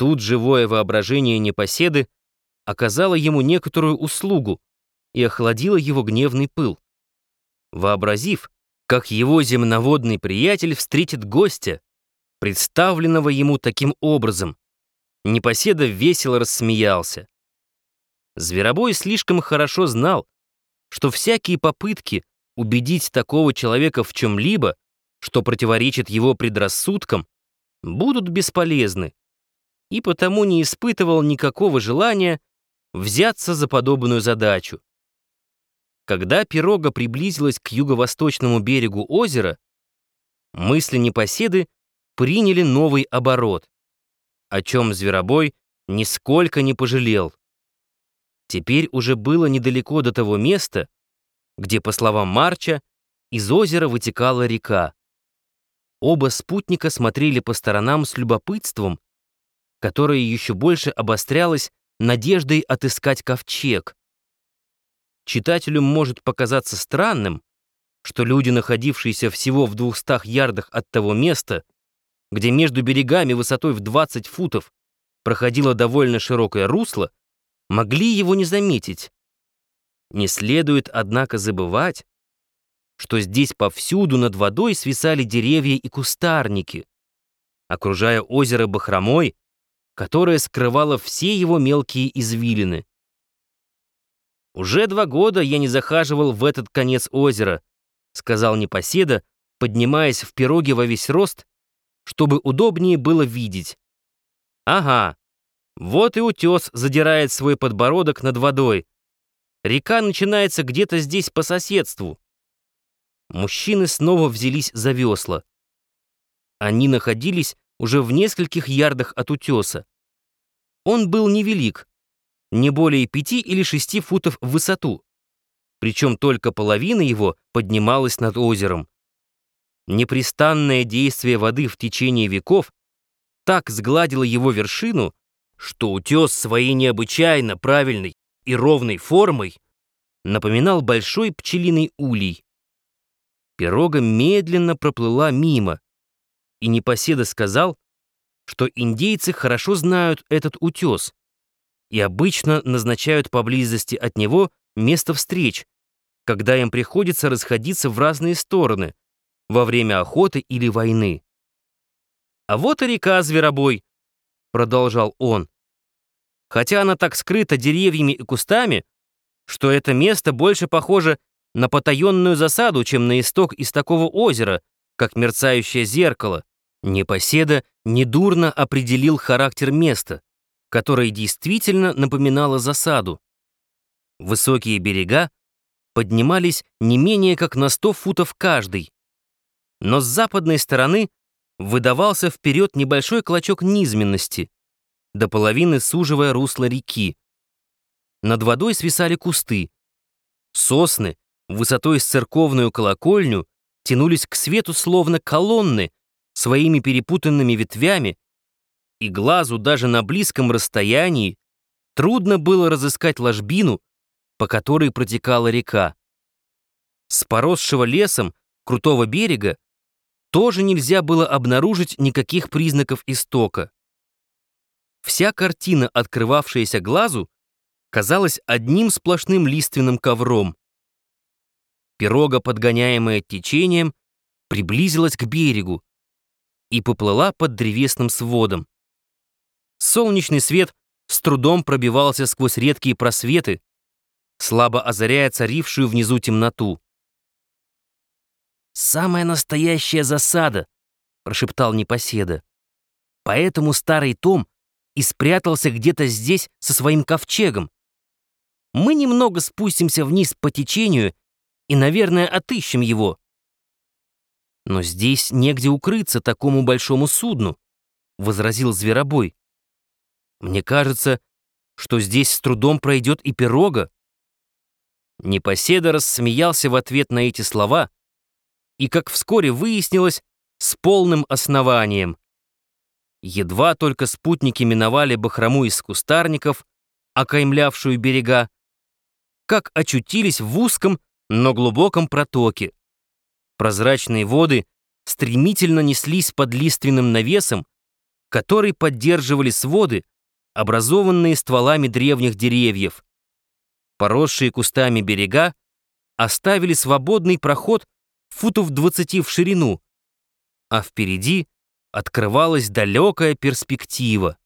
Тут живое воображение непоседы оказало ему некоторую услугу и охладило его гневный пыл. Вообразив, как его земноводный приятель встретит гостя, представленного ему таким образом, непоседа весело рассмеялся. Зверобой слишком хорошо знал, что всякие попытки убедить такого человека в чем-либо, что противоречит его предрассудкам, будут бесполезны, и потому не испытывал никакого желания взяться за подобную задачу. Когда пирога приблизилась к юго-восточному берегу озера, мысли непоседы приняли новый оборот, о чем Зверобой нисколько не пожалел. Теперь уже было недалеко до того места, где, по словам Марча, из озера вытекала река. Оба спутника смотрели по сторонам с любопытством, которое еще больше обострялось надеждой отыскать ковчег. Читателю может показаться странным, что люди, находившиеся всего в двухстах ярдах от того места, где между берегами высотой в 20 футов проходило довольно широкое русло, могли его не заметить. Не следует, однако, забывать, что здесь повсюду над водой свисали деревья и кустарники, окружая озеро бахромой, которая скрывала все его мелкие извилины. «Уже два года я не захаживал в этот конец озера», сказал непоседа, поднимаясь в пироге во весь рост, чтобы удобнее было видеть. «Ага, вот и утес задирает свой подбородок над водой. Река начинается где-то здесь по соседству». Мужчины снова взялись за весла. Они находились уже в нескольких ярдах от утеса. Он был невелик, не более пяти или шести футов в высоту, причем только половина его поднималась над озером. Непрестанное действие воды в течение веков так сгладило его вершину, что утес своей необычайно правильной и ровной формой напоминал большой пчелиный улей. Пирога медленно проплыла мимо, и непоседа сказал, что индейцы хорошо знают этот утес и обычно назначают поблизости от него место встреч, когда им приходится расходиться в разные стороны во время охоты или войны. «А вот и река Зверобой», — продолжал он. «Хотя она так скрыта деревьями и кустами, что это место больше похоже на потаенную засаду, чем на исток из такого озера, как мерцающее зеркало. Непоседа недурно определил характер места, которое действительно напоминало засаду. Высокие берега поднимались не менее как на 100 футов каждый, но с западной стороны выдавался вперед небольшой клочок низменности, до половины суживая русло реки. Над водой свисали кусты. Сосны, высотой с церковную колокольню, тянулись к свету словно колонны, своими перепутанными ветвями, и глазу даже на близком расстоянии трудно было разыскать ложбину, по которой протекала река. С поросшего лесом крутого берега тоже нельзя было обнаружить никаких признаков истока. Вся картина, открывавшаяся глазу, казалась одним сплошным лиственным ковром. Пирога, подгоняемая течением, приблизилась к берегу, и поплыла под древесным сводом. Солнечный свет с трудом пробивался сквозь редкие просветы, слабо озаряя царившую внизу темноту. «Самая настоящая засада!» — прошептал непоседа. «Поэтому старый Том и спрятался где-то здесь со своим ковчегом. Мы немного спустимся вниз по течению и, наверное, отыщем его. «Но здесь негде укрыться такому большому судну», — возразил Зверобой. «Мне кажется, что здесь с трудом пройдет и пирога». Непоседа рассмеялся в ответ на эти слова, и, как вскоре выяснилось, с полным основанием. Едва только спутники миновали бахрому из кустарников, окаймлявшую берега, как очутились в узком, но глубоком протоке. Прозрачные воды стремительно неслись под лиственным навесом, который поддерживали своды, образованные стволами древних деревьев. Поросшие кустами берега оставили свободный проход футов 20 в ширину, а впереди открывалась далекая перспектива.